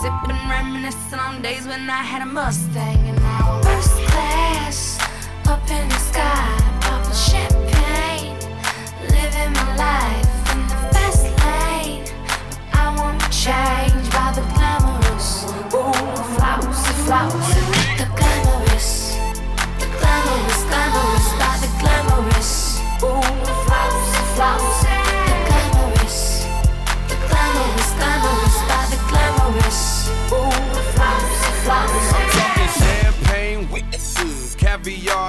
Sipping, reminiscing on days when I had a Mustang and I'm first class, up in the sky, popping champagne, living my life in the fast lane. I won't change by the glamorous, ooh, flousy, flousy.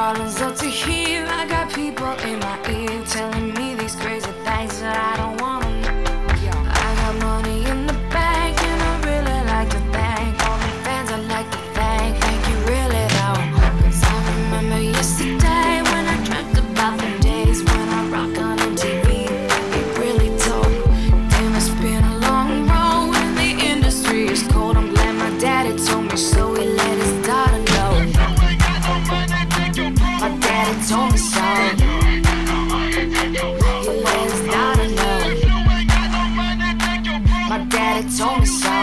problems up to here. I got people in my ear telling me these crazy things that I it's on the side. Your man's not alone. My daddy told me so.